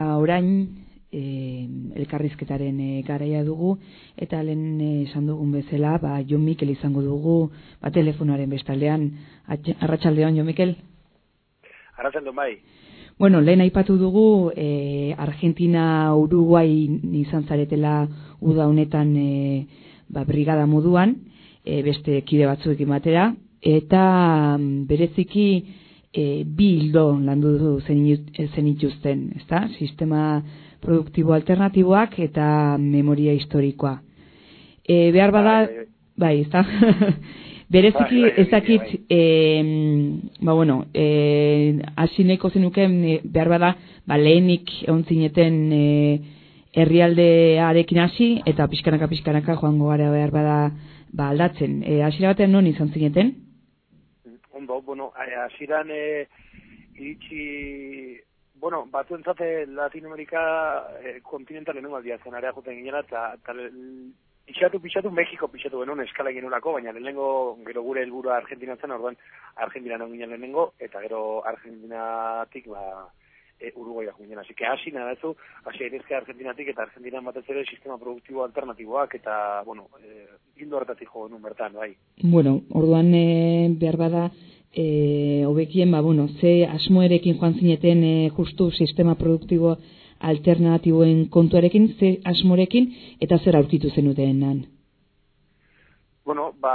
orain e, elkarrizketaren e, garaia dugu eta lehen eh, esan dugun bezala ba, Jon Mikel izango dugu ba, telefonoaren bestaldean. Arratsaldean Jon Mikel. Arratsaldean bai. Bueno, lehen aipatu dugu e, Argentina Uruguay izan zaretela uda honetan e, ba, brigada moduan e, beste kide batzuekin batera eta mm, bereziki e, bi hildo landu zenituzten, ezta? Sistema produktibo alternatiboak eta memoria historikoa. E, behar bada, bai, bai, bai ezta? Bereziki bai, ez dakit, e, ba bueno, e, asineko zenuken behar bada, ba lehenik egon zineten e, herrialdearekin hasi eta pixkanaka pixkanaka joango gara behar bada ba aldatzen. E, asira batean non izan zineten? Ondo, bueno, hasieran e, iritsi, bueno, batu entzate Latinoamerika e, kontinental enungo aldia zen, area juten ginela, eta pixatu, pixatu, Mexiko pixatu genuen eskala genurako, baina lehenengo, gero gure helburua Argentina zen, orduan Argentina non ginen lehenengo, eta gero Argentinatik, ba, e, Uruguay da jungen. Así que hasi nada eso, hasi erizke Argentinatik eta Argentina batez ere sistema produktibo alternatiboak eta, bueno, eh, indo hartatik jo bertan, bai. Bueno, orduan e, behar bada, e, obekien, ba, bueno, ze asmoerekin joan zineten e, justu sistema produktibo alternatiboen kontuarekin, ze asmorekin eta zer aurkitu zenuten nan? Bueno, ba,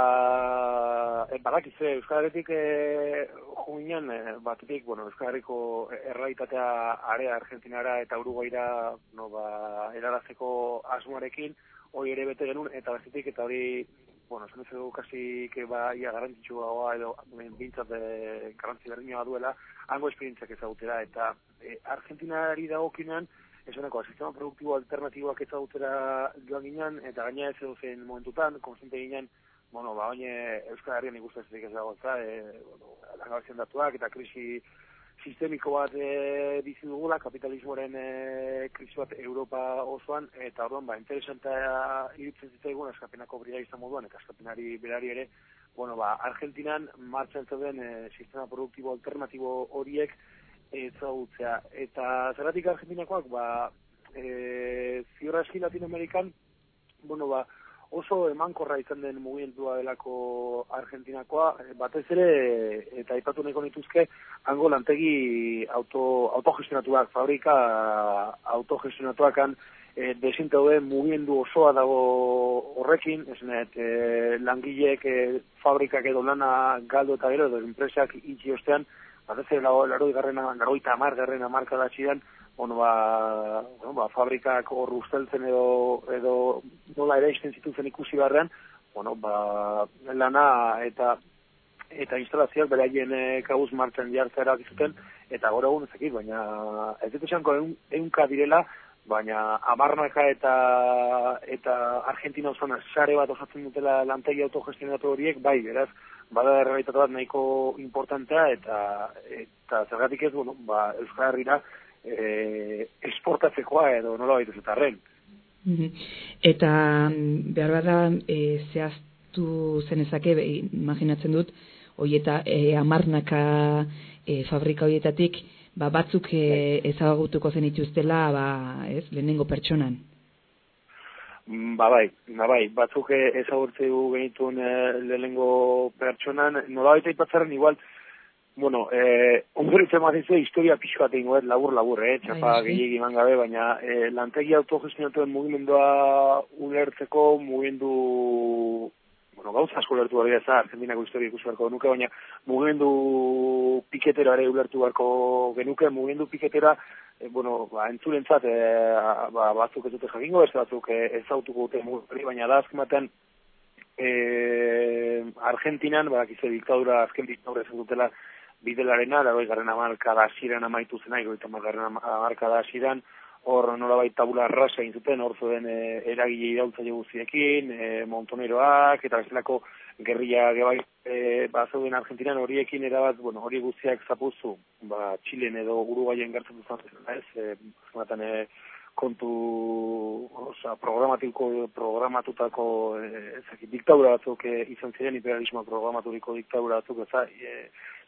e, badakize, Euskararetik e, juinan, e, batetik, bueno, Euskarariko erraitatea area Argentinara eta Uruguaira, no, ba, erarazeko asmoarekin, hori ere bete genuen, eta batetik, eta hori, bueno, zen ez kasi, que ba, ia garantitxu gaua, edo, bintzat, e, garantzi berdina duela, hango esperientziak ezagutera, eta e, Argentinari dagokinan, esoneko, sistema produktibo alternatiboak ezagutera joan ginen, eta gaina ez edo zen momentutan, konstante ginen, bueno, ba, oine Euskal Herrian ikustezik ez dago, eta, e, bueno, datuak, eta krisi sistemiko bat e, bizi dugula, kapitalismoaren e, krisi bat Europa osoan, eta orduan, ba, interesanta irutzen zitzaigun, eskapenako brida izan moduan, eta eskapenari berari ere, bueno, ba, Argentinan martxan zeuden e, sistema produktibo alternatibo horiek, ezagutzea. Eta zeratik Argentinakoak, ba, e, ziorra eski Latinoamerikan, bueno, ba, oso emankorra izan den mugimentua delako Argentinakoa, e, batez ere, eta aipatu neko nituzke, hango lantegi auto, autogestionatuak, fabrika autogestionatuakan, e, desinte mugimendu osoa dago horrekin, esnet, e, langileek e, fabrikak edo lana galdo eta gero, edo enpresak itxi ostean, batez ere laro garrena, laroita amar garrena marka da zidan, bueno, ba, bueno, ba, fabrikak hor usteltzen edo, edo nola ere izten zituzen ikusi barrean, bueno, ba, lana eta eta instalazioak beraien e, kabuz martzen jartzera zuten, eta gora egun ezakit, baina ez dut esanko eunka direla, baina amarnaka eta eta Argentina osoan sare bat osatzen dutela lantegi autogestionatu horiek, bai, beraz, bada errealitate bat nahiko importantea eta eta zergatik ez bueno ba Euskal Herrira eh esportatzekoa edo nola baitu zetarren mhm. eta mm, behar bada e, zehaztu zenezake imaginatzen dut hoieta e, amarnaka e, fabrika hoietatik ba batzuk e, ezagutuko zen ituztela ba ez lehenengo pertsonan. Mm, ba bai, ba bai, batzuk ezagurtze du genituen e, lehenengo pertsonan, nola baita ipatzaren igual, bueno, eh, ongeritzen mazitze historia pixo bat egin labur labur, eh, txapa bai, gehiagin man gabe, baina eh, lantegi autogestionatuen mugimendua ulertzeko mugimendu bueno, gauza asko ulertu behar da, Argentinako historia ikusi beharko genuke, baina mugimendu piketera ere ulertu beharko genuke, mugimendu piketera, e, bueno, ba, entzulentzat, e, ba, batzuk ez dute jakingo, ez batzuk e, ez autuko dute mugimendu, baina da azkematen e, Argentinan, ba, kize diktadura, azken diktadura ez dutela bidelarena, laro garren amarka da ziren amaitu zenai, goita garren amarka da ziren, hor nolabait tabula rasa egin zuten, hor zuen e, eragile irautza guztiekin, e, montoneroak, eta bezalako gerria gebai e, ba, zeuden Argentinan horiekin erabat, bueno, hori guztiak zapuzu, ba, Txilen edo Uruguayen gertzen duzan ez, e, e, kontu oza, programatiko, programatutako e, ezakit, diktadura batzuk e, izan ziren, imperialismo programaturiko diktadura batzuk, ez e,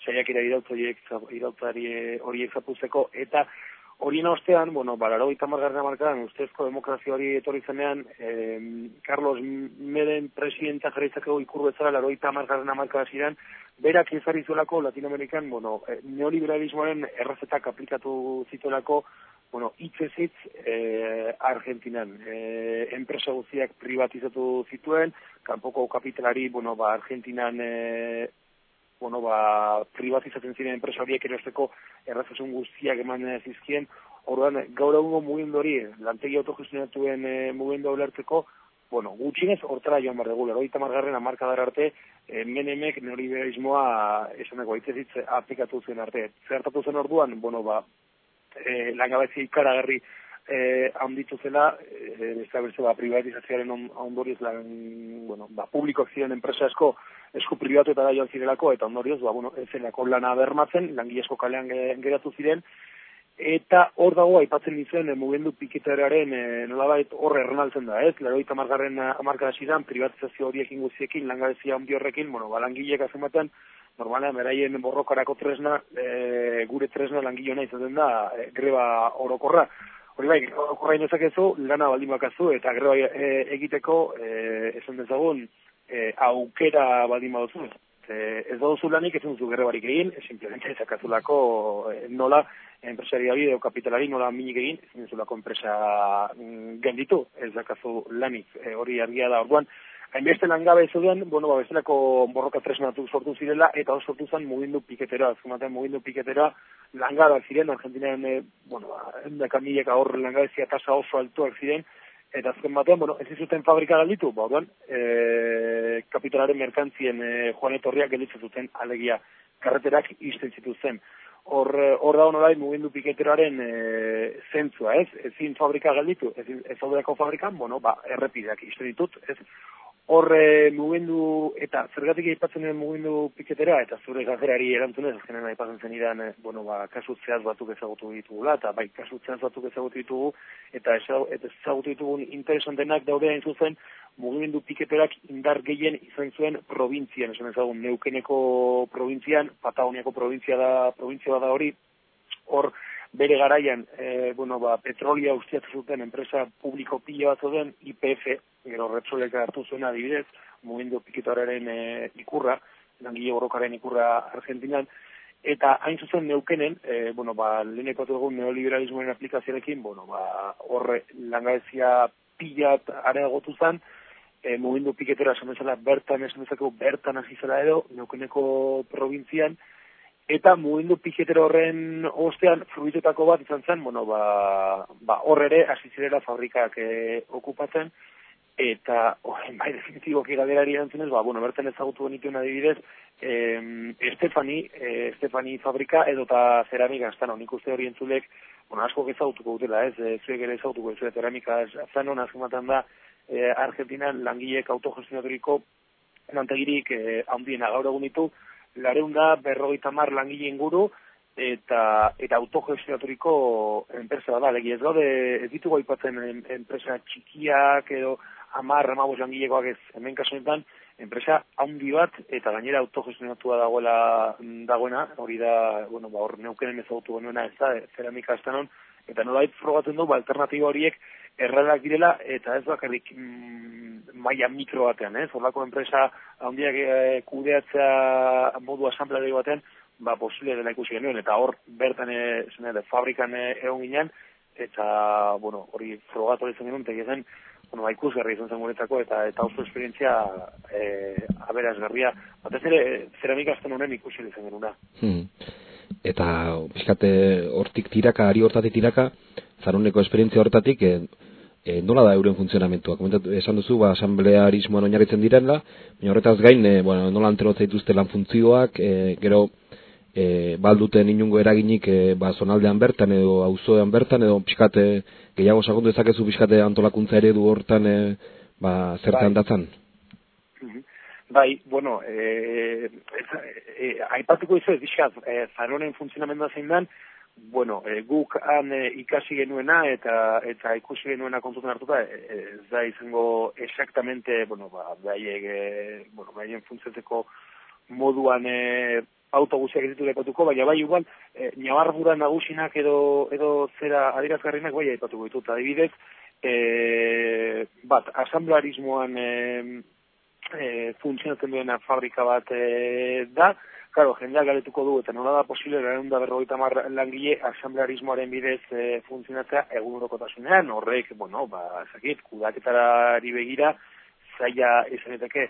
saiak ira irautzari horiek zapuzeko, eta Horien ostean, bueno, balaro eta margarren amarkadan, ustezko demokrazio hori etorri zenean, eh, Carlos Meden presidenta jarritzakego ikurru ezara, laro eta margarren amarkadan ziren, berak ezari zuelako Latinoamerikan, bueno, eh, neoliberalismoaren errazetak aplikatu zituelako, bueno, itzezitz eh, Argentinan. Eh, enpresa guztiak privatizatu zituen, kanpoko kapitalari, bueno, ba, Argentinan eh, bueno, ba, privatizatzen ziren enpresa horiek erosteko errazasun guztiak eman zizkien, orduan, gaur egungo mugimendu hori, lantegi autogestionatuen e, mugimendu ulertzeko, bueno, gutxinez hortara joan behar dugu, lero eta margarren amarkadar arte, e, menemek neoliberalismoa esaneko aitzezitz aplikatu zen arte. Zertatu zen orduan, bueno, ba, e, langabezi ikaragarri eh, handitu zela, eh, ez da ba, privatizazioaren ondorioz, lan, bueno, ba, publikoak ziren enpresa esko, esku privatu eta da joan zirelako, eta ondorioz, ba, bueno, ez zelako lana bermatzen, langile kalean geratu ziren, eta hor dago aipatzen dizuen e, mugendu pikiteraren e, nolabait hor ernaltzen da, ez? Lero eta margarren amarka zidan, privatizazio horiekin guziekin, langabezia handi horrekin, bueno, ba, langileak azematen, normalean beraien borrokarako tresna, e, gure tresna langile hona izaten da, e, greba orokorra. Hori bai, korrain ezakezu, lana baldin bakazu, eta gero e, egiteko, e, esan dezagun, e, aukera baldin baduzu. E, ez duzu lanik, ez duzu barik egin, simplemente ezakazulako e, nola, enpresari hori edo kapitalari nola minik egin, ez duzulako enpresa mm, ez dakazu lanik, e, hori argia da orduan, hainbeste langabe ez duen, bueno, ba, bezalako borroka tresnatu sortu zirela, eta hor sortu zen mugindu piketera, azkumaten mugindu piketera, langaba ziren, Argentinan, e, bueno, endaka mileka hor langabezia tasa oso altuak ziren, eta azken batean, bueno, ez izuten fabrika galditu, ba, orduan, e, kapitalaren merkantzien e, joan etorriak gelditzen zuten alegia karreterak izten zituzen. Hor, hor da honorai mugindu piketeraren e, zentzua, ez? Ezin fabrika galditu, ez, ez fabrikan, bueno, ba, errepideak izten ditut, ez? Horre mugendu eta zergatik aipatzen den mugendu piketera eta zure gazerari erantzunez azkenen aipatzen zen idan, eh, bueno, ba, kasu zehaz batuk ezagutu ditugula eta bai kasu zehaz batuk ezagutu ditugu eta ezagutu ditugun interesantenak daude hain zuzen mugimendu piketerak indar gehien izan zuen provintzian, esan ezagun, neukeneko provintzian, Patagoniako provintzia da, provintzia da hori, hor bere garaian, e, bueno, ba, petrolia ustiatu zuten enpresa publiko pila bat zuten IPF, gero Repsolek hartu zuen adibidez, mugindu pikitoraren e, ikurra, langile borrokaren ikurra Argentinan, eta hain zuzen neukenen, e, bueno, ba, leheneko dugun neoliberalismoen aplikazioarekin, bueno, ba, horre langabezia pilat areagotu zen, e, mugindu piketera esan bertan esan bertan hasi zela edo, neukeneko provintzian, eta mugindu piketero horren ostean fruitutako bat izan zen, bueno, ba, ba hor ere hasi zirela fabrikak e, okupatzen, eta horren bai definitiboki galerari erantzunez, ba, bueno, berten ezagutu benituen adibidez, e, Estefani, e, Estefani fabrika edo eta ceramika, ez nik uste hori entzulek, bueno, asko ezagutuko dutela, ez, e, zuek ere ezagutuko ez, ceramika, zanon azkumatan da, e, Argentinan langilek autogestionaturiko lantegirik e, handiena. Gaur egun ditu, lareunda berrogeita mar langile inguru, eta eta autogestionaturiko enpresa da, legi ez gaude, ez ditugu aipatzen enpresa txikiak edo amar, amabos langilekoak ez, hemen kasunetan, enpresa handi bat, eta gainera autogestionatua dagoela dagoena, hori da, bueno, ba, hor neukenen ezagutu genuena ez da, ceramika estanon, eta nolait frogatzen du, ba, alternatiba horiek erralak direla, eta ez bakarrik mm, maia mikro batean, ez? Horlako enpresa handiak e, kudeatzea modu asamblea batean, ba, posible dela ikusi genuen, eta hor, bertan, e, fabrikan e, egon ginen, eta, bueno, hori frogatu zen genuen, tegi zen, bueno, ba, ikusgarri izan zen guretako, eta eta oso esperientzia e, aberazgarria, batez ere, ceramika azten honen ikusi izan genuen. Hmm. Eta, bizkate, hortik tiraka, ari hortatik tiraka, zaruneko esperientzia hortatik, e, e, nola da euren funtzionamentua? Komentatu, esan duzu, ba, asamblearismoan oinarritzen direla, baina horretaz gain, e, bueno, nola anterotza dituzte lan funtzioak, e, gero, e, balduten inungo eraginik e, ba, zonaldean bertan edo auzoean bertan edo pixkate gehiago sakondu ezakezu pixkate antolakuntza ere du hortan e, ba, zertan bai. datzan? Mhm. Bai, bueno, e, e, aipatuko izu ez dixaz, e, zaronen funtzionamendua zein dan, bueno, e, guk han e, ikasi genuena eta eta ikusi genuena kontutan hartuta e, e, ez da izango exactamente, bueno, ba, baiek, e, bueno, baien funtziotzeko moduan e, autobusiak ditu lepatuko, baina bai igual, e, nabarbura nagusinak edo, edo zera adirazgarrinak bai aipatuko ditut. Adibidez, e, bat, asamblarismoan e, e, funtzionatzen duena fabrika bat e, da, Claro, jendeak galetuko du, eta nola da posible, gara da berrogeita mar langile asamblearismoaren bidez e, funtzionatzea egun urokotasunean, horrek, bueno, ba, zakit, kudaketara begira, zaila izaneteke,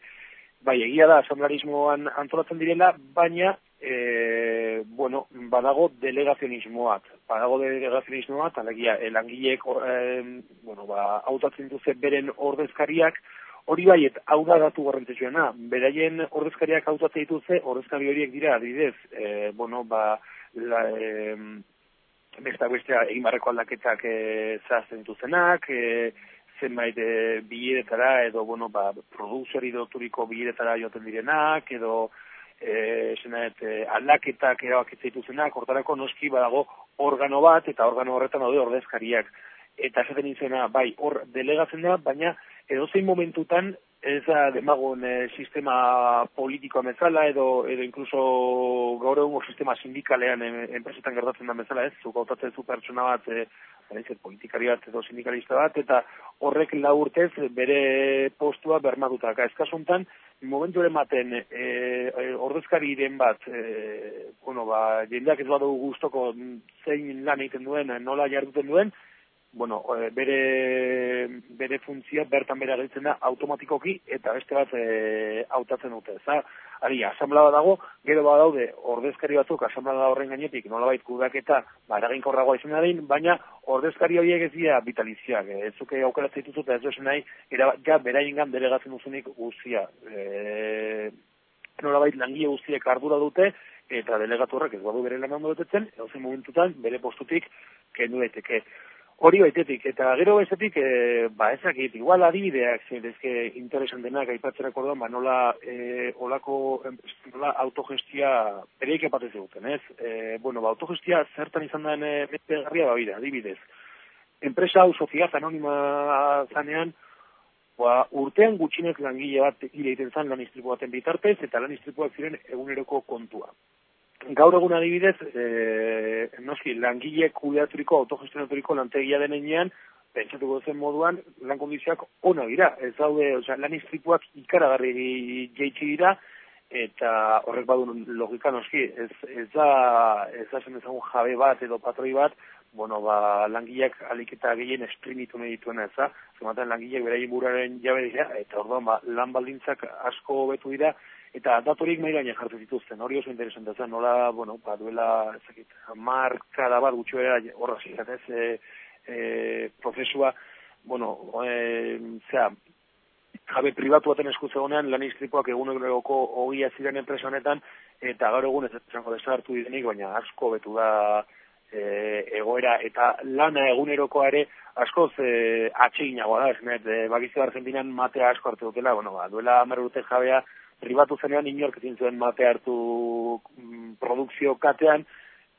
bai, egia da asamblearismoan antolatzen direla, baina, e, bueno, badago delegazionismoak, badago delegazionismoak, alegia, e, langileek, e, bueno, ba, autatzen duze beren ordezkariak, Hori bai, et, hau da datu garrantzitsuena, beraien ordezkariak hautatzen dituzte, ordezkari horiek dira, adibidez, e, bueno, ba, la, e, besta bestea egin barreko aldaketak e, zahazten dituzenak, e, zenbait e, bileretara, edo, bueno, ba, produzeri doturiko bileretara joaten direnak, edo, e, zenaet, e, aldaketak erabakitzen dituzenak, hortarako noski badago organo bat, eta organo horretan daude ordezkariak. Eta esaten izena, bai, hor delegatzen da, baina edozein momentutan ez da demagun e, sistema politikoa mezala edo edo incluso gaur egungo sistema sindikalean enpresetan gertatzen da mezala ez, zuk hautatzen zu pertsona bat e, politikari bat edo sindikalista bat eta horrek lau urtez bere postua bermatuta. Eskasuntan, momentu ere maten e, e, ordezkari bat e, bueno, ba, jendeak ez badu gustoko zein lan egiten duen, nola jarduten duen, bueno, e, bere, bere funtzia bertan bere agertzen da automatikoki eta beste bat e, hautatzen dute. Za, ari, asamblea dago, gero bat daude ordezkari batzuk asamblea horren gainetik nolabait kudaketa ba, eraginkorragoa izan da baina ordezkari horiek ez dira vitaliziak. Ez zuke aukeratzen dituzut ez duzen nahi, era, ja, beraien gan delegatzen duzunik guzia. E, nolabait langile guztiek ardura dute, eta delegaturrak ez badu bere lan ondo betetzen, edozen momentutan bere postutik kendu daiteke. Hori baitetik, eta gero bezetik, e, ba ezakit, igual adibideak, zedezke interesan denak aipatzera orduan, ba nola e, olako, nola autogestia pereik epatez eguten, ez? E, bueno, ba autogestia zertan izan den e, garria ba bida, adibidez. Enpresa hau soziaz anonima zanean, ba, urtean gutxinez langile bat hile egiten zan lan baten bitartez, eta lan ziren eguneroko kontua gaur egun adibidez, e, noski, langile kudeaturiko, autogestionaturiko lantegia denean, pentsatuko zen moduan, lan kondizioak ona dira. Ez daude, oza, lan iztripuak ikaragarri jeitsi dira, eta horrek badun logika noski, ez, ez da, ez da zen ezagun jabe bat edo patroi bat, bueno, ba, langileak aliketa gehien esprimitu nahi dituena ez da, zematen langileak beraien buraren jabe dira, eta orduan, ba, lan baldintzak asko betu dira, eta datorik mai gaina jartzen dituzten. Hori oso interesante zen, nola, bueno, ba, duela, ezakit, marka da bat gutxo bera, horra ez, e, e, prozesua, bueno, e, zera, jabe pribatu baten eskutze honean, lan iztripoak egun egoko hogia ziren enpresa honetan, eta gaur egun ez zango desartu didenik, baina asko betu da e, egoera, eta lana egunerokoa ere, askoz e, atxeginagoa da, ez? Net, e, bakizio Argentinan matea asko hartu dutela, bueno, ba, duela amarrute jabea, pribatu zenean inork ezin zuen mate hartu mm, produkzio katean,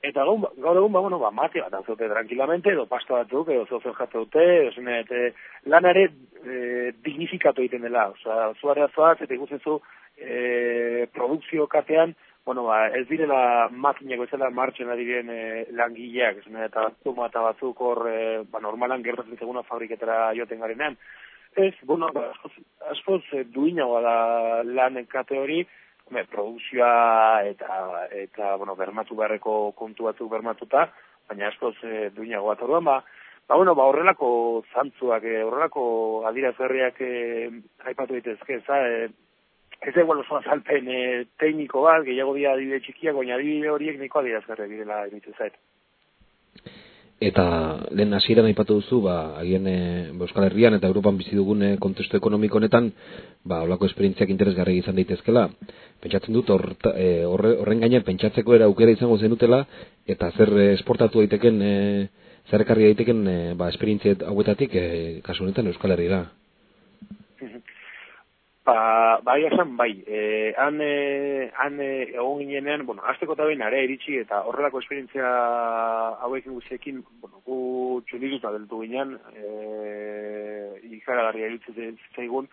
eta gaur, gaur egun, ba, bueno, ba, mate bat azute tranquilamente, edo pasto batzuk, edo zozen jatze dute, eta lanare e, dignifikatu egiten dela, oza, zuarea zoaz, eta ikusten zu, e, produkzio katean, bueno, ba, ez direla makineko ezela martxen adiren e, langileak, eta batzuk, eta batzuk hor, e, ba, normalan gertatzen zeguna fabriketara joten garenean, Ez, bueno, ba, askoz eh, duinagoa da lan kate hori, me, produkzioa eta, eta bueno, bermatu beharreko kontu batzuk bermatuta, baina askoz e, duinagoa. Eta ba, ba, bueno, ba, horrelako zantzuak, e, horrelako adirazgarriak e, haipatu daitezke, za, e, ez da igual oso azalpen e, tekniko bat, gehiago dira adibide txikiak, baina adibide horiek niko adirazgarriak direla, emitzen zait. Eta lehen hasieran aipatu duzu, ba, agien e, Euskal Herrian eta Europan bizi dugun e, kontestu ekonomiko honetan, ba, olako esperientziak interesgarri izan daitezkela. Pentsatzen dut, or, e, horren gainen pentsatzeko era aukera izango zenutela, eta zer esportatu daiteken, e, zer ekarri daiteken, e, ba, esperientziet hauetatik, e, kasu honetan Euskal Herri da. Ba, bai esan, bai. E, han, e, han e, egon ginenean, bueno, azteko eta behin area iritsi eta horrelako esperientzia hauek guziekin, bueno, gu txundituta deltu ginean, e, ikaragarria iritzen zaigun.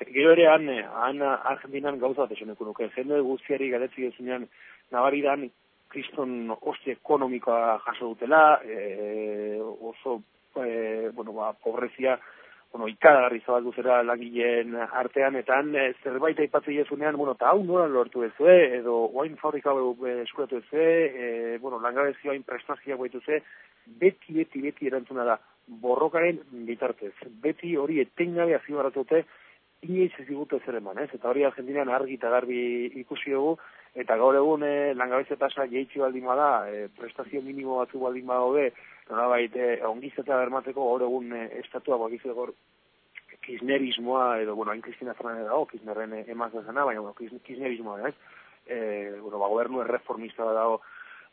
Gero ere, han, han Argentinan gauza bat esan nuke. Jende guztiari galetzi ezunean, nabaridan kriston ostia ekonomikoa jaso dutela, e, oso, e, bueno, ba, pobrezia, bueno, ikaragarri zabaldu zera langileen artean, eta han e, zerbait aipatzen jesunean, bueno, eta hau nola lortu ez edo oain fabrika e, eskuratu ez e, bueno, langabezio hain prestazia guaitu ze, beti, beti, beti erantzuna da, borrokaren bitartez. Beti hori etengabe azibaratute, inoiz ez digute zer eman, ez? Eta hori Argentinian argi eta garbi ikusi dugu, eta gaur egun e, langabezio tasa jeitsi baldin bada, e, prestazio minimo batzu baldin badaude, nolabait e, ongizeta bermateko gaur egun e, estatua bakizu gaur kirchnerismoa, edo, bueno, hain Cristina Fernández dago, kirchnerren e, emazda zena, baina, bueno, kirchnerismoa, ez? E, bueno, ba, gobernu erreformista dago,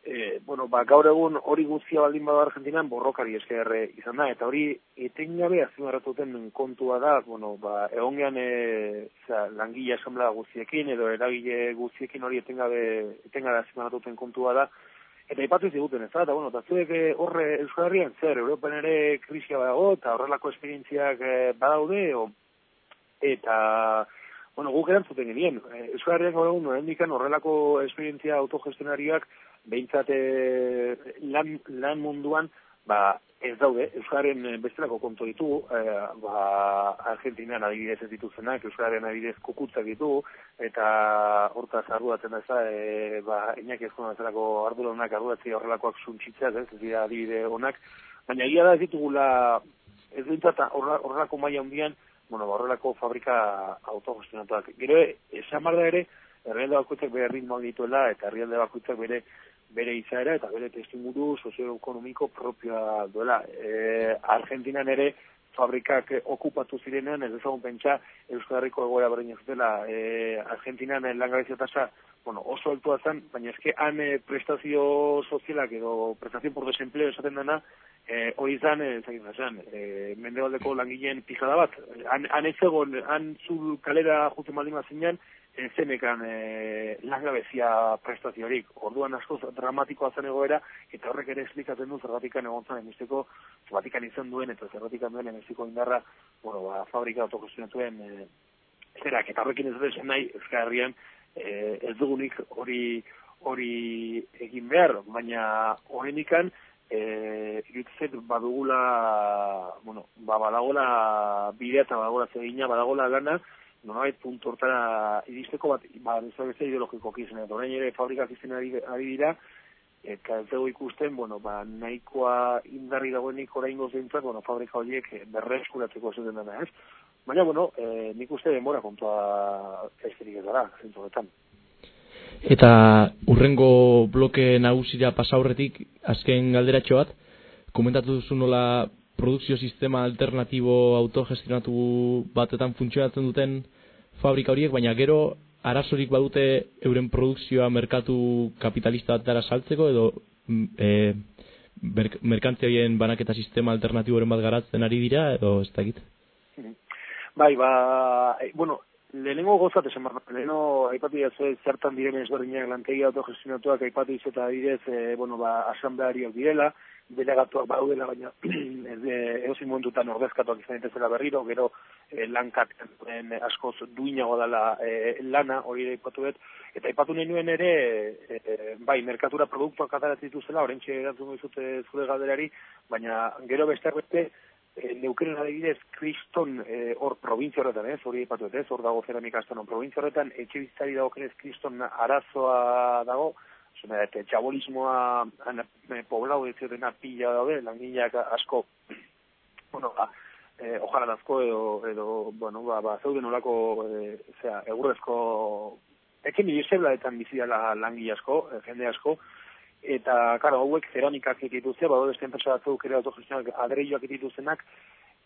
e, bueno, ba, gaur egun hori guztia baldin bada Argentinan borrokari esker eh, izan da, eta hori etengabe azimarratuten kontua da, bueno, ba, egongean e, za, langile asamblea guztiekin, edo eragile guztiekin hori etengabe, etengabe azimarratuten kontua da, eta ipatu ziguten ez da, eta bueno, eta zuek horre Euskal Herrian zer, Europan ere krisia badago, eta horrelako esperientziak badaude, o, eta, bueno, guk erantzuten genien, Euskal Herrian gaur egun horrelako esperientzia autogestionarioak behintzat lan, lan munduan, ba, ez daude, Euskaren eh, bestelako konto ditugu, e, ba, Argentinan adibidez ez dituzenak, Euskaren adibidez kukutzak ditugu, eta hortaz arduatzen da ez e, ba, inak ez konazelako arduronak arduatzi horrelakoak suntxitzak, ez, ez dira adibide honak, baina egia da ez ditugula, ez dintzat horrelako maia hundian, bueno, ba, horrelako fabrika autogestionatuak. Gero, esan da ere, herrialde bakoitzak bere ritmoak dituela, eta herrialde bakoitzak bere bere izaera eta bere testimuru sozioekonomiko propioa duela. E, Argentinan ere fabrikak okupatu zirenean, ez ezagun pentsa, Euskal Herriko egoera berdin zutela. E, Argentinan langabezio tasa bueno, oso altua zen, baina eske han e, prestazio sozialak edo prestazio por desempleo esaten dena, e, hori izan, e, zagin zen, e, mendebaldeko langileen pijada bat. Han, han ez egon, han zul kalera jute maldima zinean, zenekan e, langabezia prestaziorik. Orduan askoz dramatikoa zen egoera, eta horrek ere esplikatzen du zerratikan egon zen emisteko, zerratikan izan duen, eta zerratikan duen emisteko indarra, bueno, ba, fabrika autokostionatuen e, zerak, eta horrekin ez dut nahi, Euskal Herrian, e, ez dugunik hori hori egin behar, baina horrenikan, e, irutzet badugula, bueno, ba, badagola bidea eta badagola zegina, badagola gana, nolabait puntu hortara iristeko bat, ba, ez da ideologiko kizene, eta orain ere fabrikak izan ari, ari dira, eta ez dugu ikusten, bueno, ba, nahikoa indarri dagoenik orain gozintzak, bueno, fabrika horiek berreskuratzeko zuten dena, ez? Baina, bueno, e, nik uste denbora kontua esterik ez dara, zentuetan. Eta urrengo bloke nagusira pasaurretik, azken galderatxo bat, komentatu duzu nola produkzio sistema alternatibo autogestionatu batetan funtzionatzen duten fabrika horiek, baina gero arazorik badute euren produkzioa merkatu kapitalista batara saltzeko edo mm, e, merkantziaien banaketa sistema alternatiboren bat garatzen ari dira edo ez da Bai, ba, e, bueno, lehenengo gozat esan barra, lehenengo aipatu jazu zertan diren ezberdinak lantegi autogestionatuak aipatu izeta adidez, e, bueno, ba, asambleariak direla, delegatuak baudela, baina egozin momentutan ordezkatuak izan dituzela berriro, gero e, lankaten askoz duinago dela e, lana, hori da ipatu dut, eta ipatu nuen ere, e, bai, merkatura produktuak ataratzen dituzela, horrentxe erantzun dizute zure galderari, baina gero beste beste, e, neukeren adibidez, kriston hor e, provintzia horretan, ez, hori ipatu ez, hor dago zeramika astan, provintzia horretan, etxe bizitzari dago kriston arazoa dago, zena, eta txabolismoa eh, poblau ez dena pila daude, langileak asko, bueno, ba, eh, ojara dazko edo, edo, bueno, ba, ba zeuden olako, eh, zera, egurrezko, ekin bizeblaetan bizidala langile asko, eh, jende asko, eta, karo, hauek ceramikak ekituzte, bado beste enpresa batzuk ere autogestionak adreioak ekituzenak,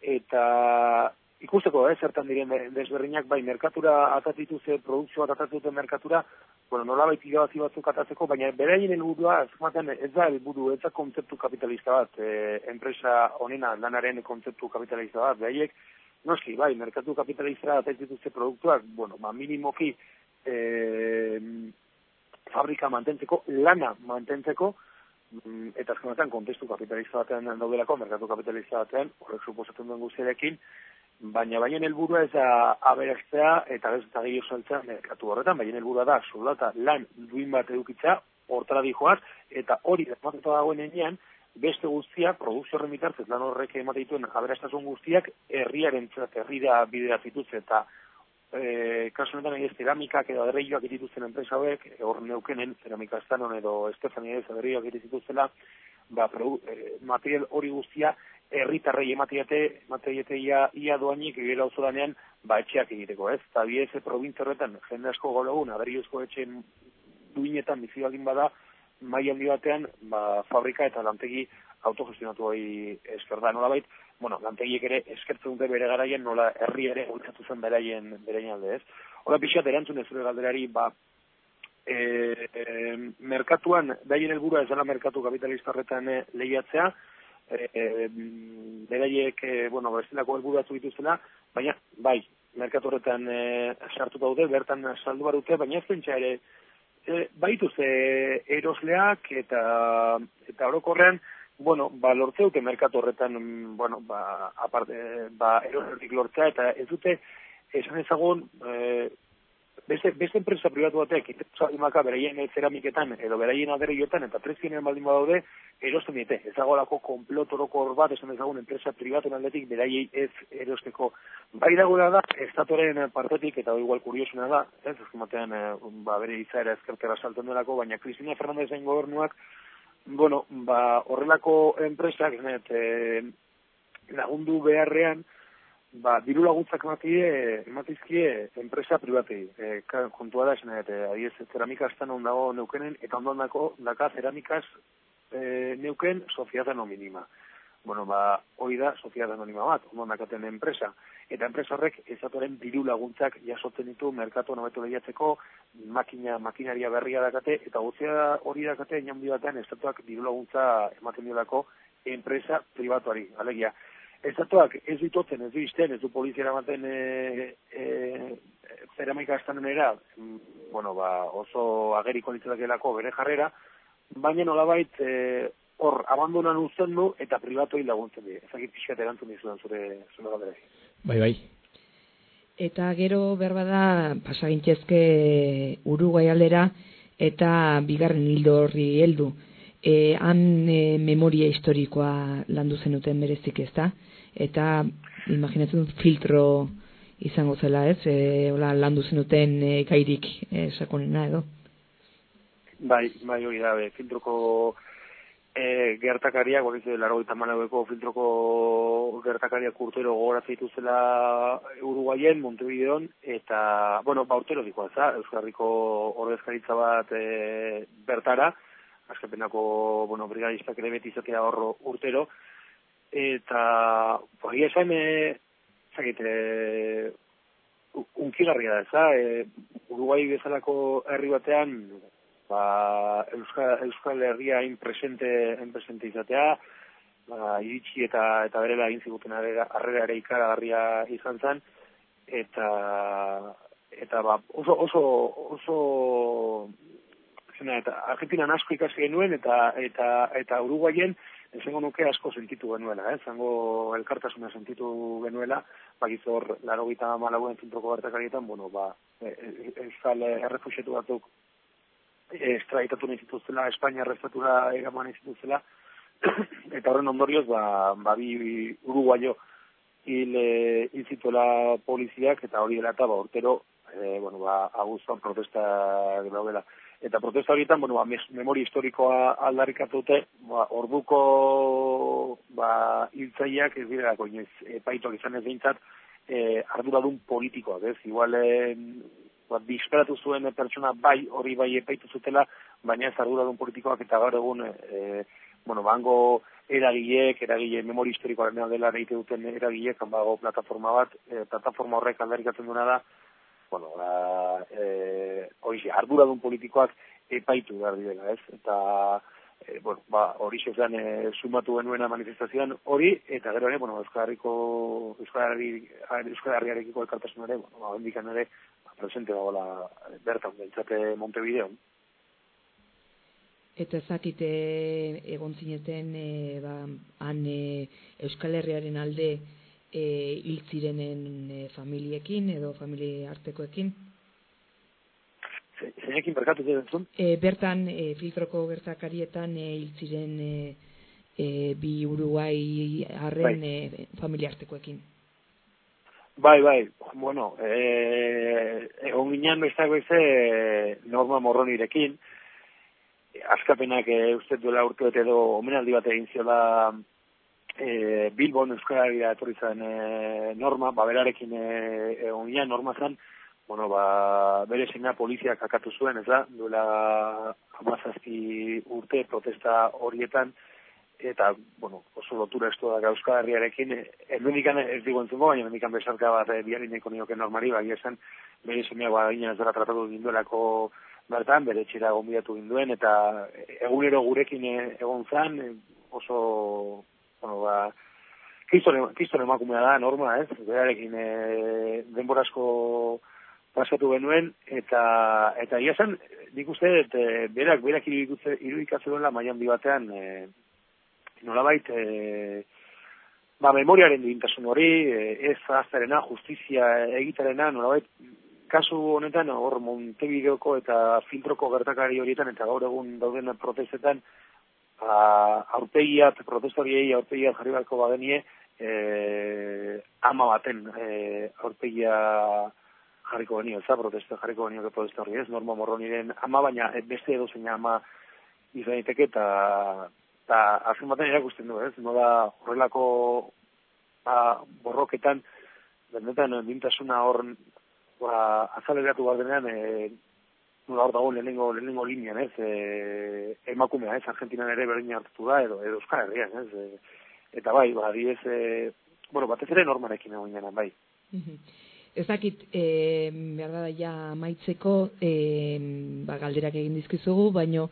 eta ikusteko, eh, zertan diren desberdinak, bai, merkatura atatitu ze, produkzioa atatitute merkatura, bueno, nola baiti gabazi batzuk atatzeko, baina beraien helburua, azmaten, ez da helburu, ez da kontzeptu kapitalista bat, e, enpresa honena lanaren kontzeptu kapitalista bat, behaiek, noski, bai, merkatu kapitalista atatitu ze produktuak, bueno, ba, minimoki, e, fabrika mantentzeko, lana mantentzeko, mm, eta azkenetan kontestu kapitalista batean daudelako, merkatu kapitalista batean, horrek suposatzen duen guztiarekin, baina baien helburua ez da aberaztea eta ez eta gehiago saltzea merkatu horretan, baien helburua da soldata lan duin bat edukitza, hortara dijoaz, eta hori desmateta dagoen enean, beste guztiak, produkzio horren bitartez, lan horrek emate dituen aberaztasun guztiak, herriaren txat, herrira bidea zituz, eta e, kasu honetan ez ceramikak edo aderreioak dituzten enpresa hauek, hor neukenen, ceramika estanon edo Estefania ez aderreioak dituztela, ba, produ, e, material hori guztia herritarrei ematiate, ematiate ia, ia doainik egera oso danean, ba, etxeak egiteko, ez? Eta bi ez provintzia horretan, jende asko golegun, aderiozko etxen duinetan bizi baldin bada, mai handi batean, ba, fabrika eta lantegi autogestionatu hori esker da, nolabait, bueno, lantegiek ere eskertzen dute bere garaien, nola herri ere gultzatu zen beraien, beraien alde, ez? Hora pixat, erantzun ez zure galderari, ba, e, e, merkatuan, daien helburua ez dela merkatu kapitalista horretan e, lehiatzea, e, e, bueno, bestelako helburu batzu dituztena, baina, bai, merkatu horretan e, sartu daude, bertan saldu barute, baina ez pentsa ere, e, baituz e, erosleak eta eta orokorrean bueno, ba, lortze dute merkatu horretan, bueno, ba, aparte, ba, erosletik lortzea, eta ez dute, esan ezagun, e, beste, beste enpresa privatu batek, imaka beraien ceramiketan, edo beraien aderioetan, eta prezioen baldin badaude, erosten diete, ez dagoelako komplot orokor bat, esan ezagun enpresa privatu aldetik, beraiei ez erosteko. Bai dagoela da, estatoren partetik, eta igual kuriosuna da, ez, ez ba, bere izaera ezkertera salten delako, baina Cristina Fernandezen gobernuak, bueno, ba, horrelako enpresak, net, e, lagundu beharrean, ba, diru laguntzak ematie, ematizkie enpresa privatei. E, kontua da, esan, et, adiez, ceramika estan ondago neukenen, eta ondoan dako, daka ceramikaz e, neuken soziata no minima. Bueno, ba, hoi da, soziata anonima bat, ondoan dakaten enpresa eta enpresa horrek ezatoren diru laguntzak jasotzen ditu merkatu nobetu lehiatzeko makina, makinaria berria dakate, eta guztia hori dakate, inamdi batean, estatuak diru laguntza ematen diolako enpresa pribatuari, alegia. Estatuak ez ditotzen, ez du izten, ez du poliziara ematen e, e, ceramaika estanenera, bueno, ba, oso ageriko litzakelako bere jarrera, baina nolabait e, hor, abandonan uzten du eta pribatuei laguntzen dira. Ezakit pixkat erantzun dizudan zure, zure galdera. Bai, bai. Eta gero berba da pasagintzezke Uruguai aldera eta bigarren hildo horri heldu. E, han e, memoria historikoa landu zenuten berezik ez da? Eta imaginatzen filtro izango zela ez? E, ola, landu zenuten e, gairik e, sakonena edo? Bai, bai hori da, filtroko e, gertakariak, hori ze, laro eta filtroko gertakariak urtero gora zeitu zela Uruguayen, Montevideon, eta, bueno, ba, urtero dikoa, za, Euskarriko ordezkaritza bat e, bertara, azkepenako, bueno, brigadistak ere beti izatea horro urtero, eta, hori esan, e, zakit, e, unkigarria da, za, e, Uruguai bezalako herri batean, ba, Euskal, Euskal Herria in presente, in presente izatea, ba, iritsi eta eta berela egin ziguten arrera ere ikaragarria izan zen, eta eta ba, oso, oso, oso zena, eta Argentina asko ikasi genuen, eta, eta, eta Uruguayen, esango nuke asko sentitu genuela, eh? zango elkartasuna sentitu genuela, bakizor, laro gita malagoen zintroko bertakarietan, bueno, ba, e, e, euskal errefuxetu batzuk estraitatu nizituzela, Espainia arrestatura egaman nizituzela, eta horren ondorioz, ba, ba bi uruguaio hil, e, hil zituela poliziak, eta hori dela eta ba, ortero, e, bueno, ba, aguztuan protesta daudela. Eta protesta horietan, bueno, ba, memoria historikoa aldarrikatute, ba, orduko ba, hiltzaiak ez dira, koinez, epaituak izan ez dintzat, e, arduradun politikoak, ez? Igual, e, ba, disperatu zuen pertsona bai hori bai epaitu zutela, baina ez arduradun politikoak eta gaur egun, e, bueno, bango eragileek, eragile memori historikoaren dela reite duten eragileek, bago plataforma bat, e, plataforma horrek aldarikatzen duena da, bueno, ba, e, hori arduradun politikoak epaitu behar dira, ez? Eta, e, bueno, ba, hori xezan e, sumatu genuena manifestazioan hori, eta gero ere, bueno, Euskal Herriko, Euskal Herriarekiko elkartasun ere, bueno, ba, ere, presente dagoela bertan, beltzate Montevideo. Eta ezakite egon zineten e, ba, han e, Euskal Herriaren alde e, hiltzirenen e, familiekin edo familie artekoekin? Zeinekin berkatu zentzun? E, bertan, e, filtroko gertakarietan e, hiltziren e, e, bi uruguai harren bai. e, familia artekoekin. Bai, bai, bueno, eh, egon ginen bestako eze norma morronirekin, askapenak e, uste duela urtu edo omenaldi bat egin ziola e, Bilbon Euskarari etorri zen e, norma, ba, berarekin e, ginen norma zen, bueno, ba, bere zina poliziak akatu zuen, ez da, duela amazazki urte protesta horietan, eta, bueno, oso lotura estu da Euskal Herriarekin, endudikan ez digu entzuko, baina endudikan besarka bat e, biarin nioke normari, bai esan, bere semea ba, ez dara tratatu ginduelako bertan, bere txera gombidatu ginduen, eta egunero gurekin e, egon zan, e, oso, bueno, ba, kiston emakumea da, norma, ez, berarekin e, denborazko pasatu genuen, eta, eta ia zen, nik uste, et, berak, berak irudikatzen duela maian batean, e, nolabait e, ba, memoriaren dintasun hori, e, ez aztarena, justizia egitarena, nolabait, kasu honetan, hor Montevideoko eta filtroko gertakari horietan, eta gaur egun dauden protestetan, aurpegiat, protestoriei aurpegiat jarri balko badenie, e, ama baten e, aurpegia jarriko genio, ez proteste jarriko genio que proteste hori ez, norma morroniren ama, baina beste edo zein ama izan eta eta azken baten erakusten du, ez? Nola horrelako ba, borroketan, benetan, dintasuna hor ba, azaleratu bat denean, e, nola hor dago lehenengo, lehenengo linean, ez? E, emakumea, ez? Argentinan ere berdin hartu da, edo, edo Euskal Herrian, ez? E, eta bai, ba, di ez, e, bueno, batez ere normarekin egon ginen, bai. Ez dakit, e, behar da ja maitzeko, e, ba, galderak egin dizkizugu, baino,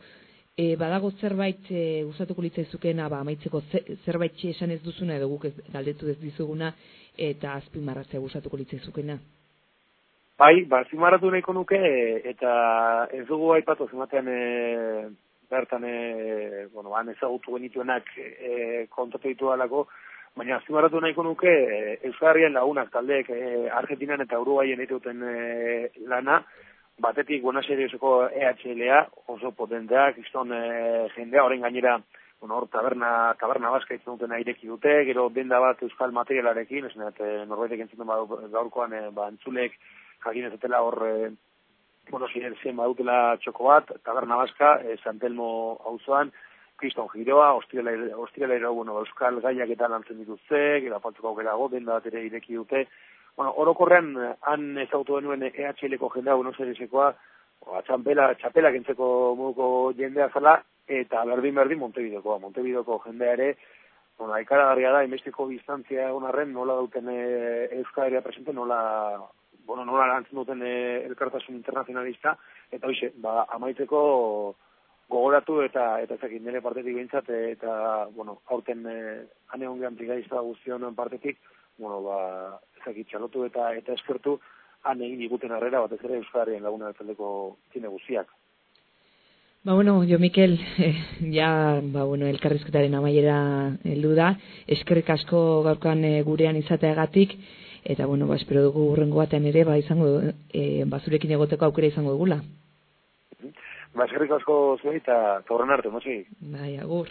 e, badago zerbait e, gustatuko litzaizukena ba amaitzeko zerbait esan ez duzuna edo guk ez, galdetu ez dizuguna eta azpimarratzea gustatuko litzaizukena Bai, ba azpimarratu nahiko nuke eta ez dugu aipatu zematean e, bertan e, bueno, han ezagutu genituenak e, kontatu ditu alako, baina azpimarratu nahiko nuke e, Euskarrien lagunak taldeek e, Argentinan eta Uruguayen egiten e, lana, batetik buena serioseko EHLA oso potenteak, izton e, jendea, horren gainera, bueno, hor taberna, taberna baska itzen duten aireki dute, gero benda bat euskal materialarekin, net, e, norbaitek entzuten badu gaurkoan, e, ba, entzulek, jakin ez hor, e, bueno, ziren zen badutela txoko bat, taberna baska, e, Santelmo auzoan, Kriston Giroa, Ostrialero, bueno, euskal gaiak eta lantzen dituzte, gero apaltuko aukerago, benda bat ere ireki dute, bueno, orokorrean han ezagutu denuen EHL-ko jendea, bueno, zer esekoa, txampela, txapela gentzeko moduko jendea zala, eta berdin berdin Montevideokoa. Montevideoko jendea ere, bueno, aikara da, emestiko distantzia egon arren, nola duten e, Euskal presente, nola, bueno, nola lantzen duten e, elkartasun internazionalista, eta hoxe, ba, amaiteko gogoratu eta eta ezakin nire partetik behintzat, eta, bueno, aurten e, ane ongean brigadista guztion partetik, bueno, ba, ezakit txalotu eta eta eskertu, han egin iguten arrera, batez ere Euskarrien laguna zeleko zine guziak. Ba, bueno, jo, Mikel, eh, ja, ba, bueno, elkarrizketaren amaiera heldu da, eskerrik asko gaurkan eh, gurean izateagatik, eta, bueno, ba, espero dugu urrengo batean ere, ba, izango, eh, bazurekin egoteko aukera izango dugula. Ba, eskerrik asko zuen eta horren arte, mozi? Bai, agur.